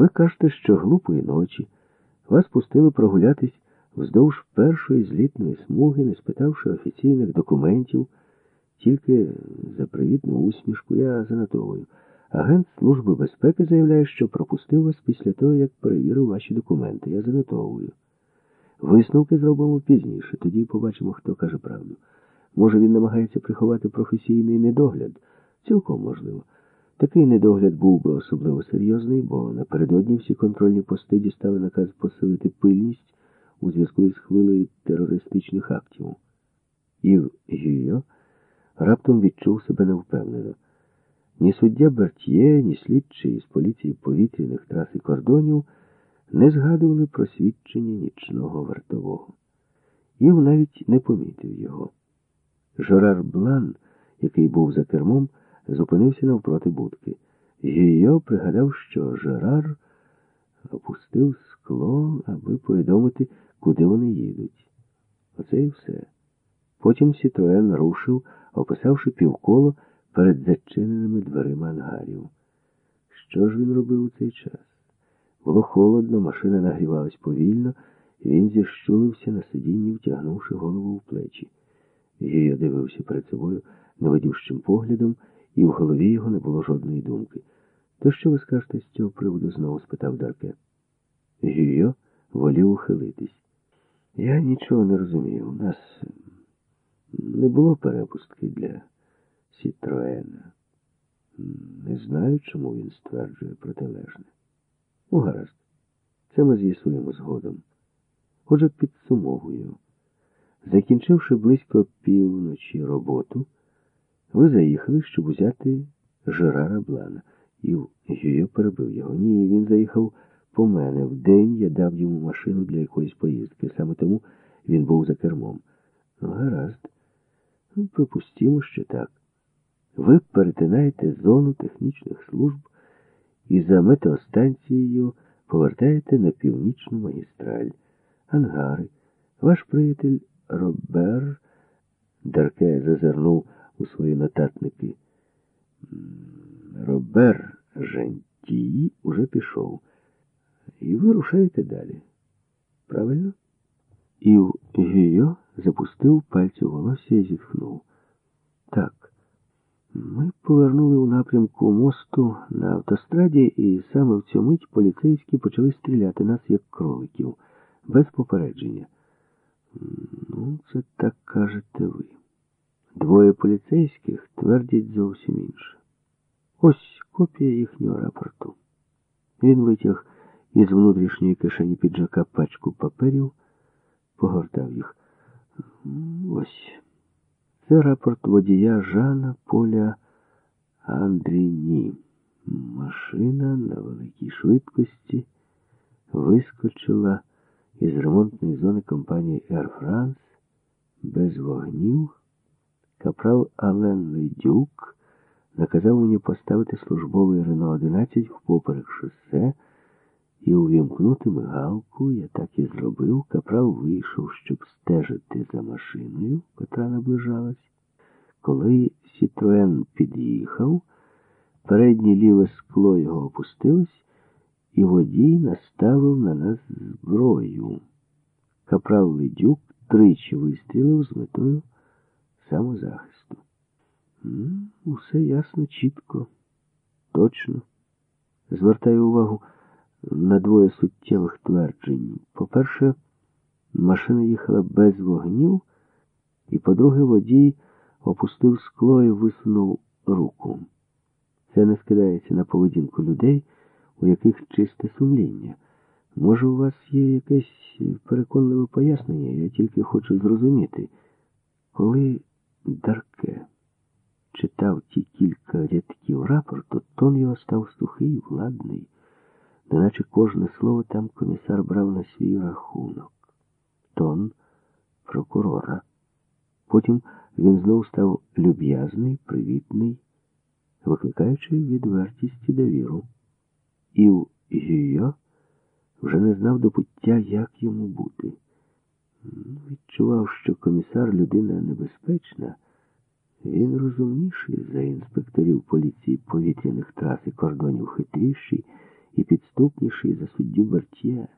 Ви кажете, що глупої ночі вас пустили прогулятись вздовж першої злітної смуги, не спитавши офіційних документів, тільки за привітну усмішку я занотовую. Агент Служби безпеки заявляє, що пропустив вас після того, як перевірив ваші документи. Я занотовую. Висновки зробимо пізніше, тоді побачимо, хто каже правду. Може, він намагається приховати професійний недогляд? Цілком можливо. Такий недогляд був би особливо серйозний, бо напередодні всі контрольні пости дістали наказ посилити пильність у зв'язку із хвилею терористичних актів. Ів Гюйо раптом відчув себе невпевнено. Ні суддя Бертьє, ні слідчий з поліції повітряних трас і кордонів не згадували про свідчення нічного вартового. Ів навіть не помітив його. Жорар Блан, який був за кермом, зупинився навпроти будки. Гійо пригадав, що Жерар опустив скло, аби повідомити, куди вони їдуть. Оце і все. Потім Сітроен рушив, описавши півколо перед зачиненими дверима ангарів. Що ж він робив у цей час? Було холодно, машина нагрівалась повільно, і він зіщулився на сидінні, втягнувши голову в плечі. Гія дивився перед собою невидющим поглядом, і в голові його не було жодної думки. То що ви скажете з цього приводу? знову спитав Дарке. Гійо волів ухилитись. Я нічого не розумію. У нас не було перепустки для Сітроена. Не знаю, чому він стверджує протилежне. Ну, гаразд, це ми з'ясуємо згодом. Отже, підсумовую. Закінчивши близько півночі роботу, ви заїхали, щоб узяти Жерара Блана. І Гюйо перебив його. Ні, він заїхав по мене. Вдень я дав йому машину для якоїсь поїздки. Саме тому він був за кермом. Ну, гаразд. Ну, Припустімо, що так. Ви перетинаєте зону технічних служб і за метеостанцією повертаєте на північну магістраль. Ангари. Ваш приятель Робер Дарке зазирнув у свої нотатники. Робер Жентії уже пішов. І ви рушаєте далі. Правильно? І Гійо запустив пальці в волосся і зітхнув. Так. Ми повернули у напрямку мосту на автостраді, і саме в цю мить поліцейські почали стріляти нас, як кроликів, без попередження. Ну, це так кажете ви. Двоє поліцейських твердять зовсім інше. Ось копія їхнього рапорту. Він витяг із внутрішньої кишені піджака пачку паперів, погортав їх. Ось. Це рапорт водія Жана Поля Андріні. Машина на великій швидкості вискочила із ремонтної зони компанії Air France без вогнів. Капрал Ален Ледюк наказав мені поставити службовий Рено 11 впоперек шосе і увімкнути мигалку. Я так і зробив. Капрал вийшов, щоб стежити за машиною, котра наближалась. Коли Сітроен під'їхав, переднє ліве скло його опустилось, і водій наставив на нас зброю. Капрал Ледюк тричі вистрілив з метою самозахисту. Усе ясно, чітко, точно. Звертаю увагу на двоє суттєвих тверджень. По-перше, машина їхала без вогнів, і, по-друге, водій опустив скло і висунув руку. Це не скидається на поведінку людей, у яких чисте сумління. Може, у вас є якесь переконливе пояснення, я тільки хочу зрозуміти, коли Дарке читав ті кілька рядків рапорту, тон його став сухий, владний, неначе кожне слово там комісар брав на свій рахунок. Тон прокурора. Потім він знову став люб'язний, привітний, викликаючи відвертість і довіру. Ів Гюйо вже не знав до пуття, як йому бути. Відчував, що комісар людина небезпечна. Він розумніший за інспекторів поліції повітряних трас і кордонів хитріший і підступніший за суддю Бертьє.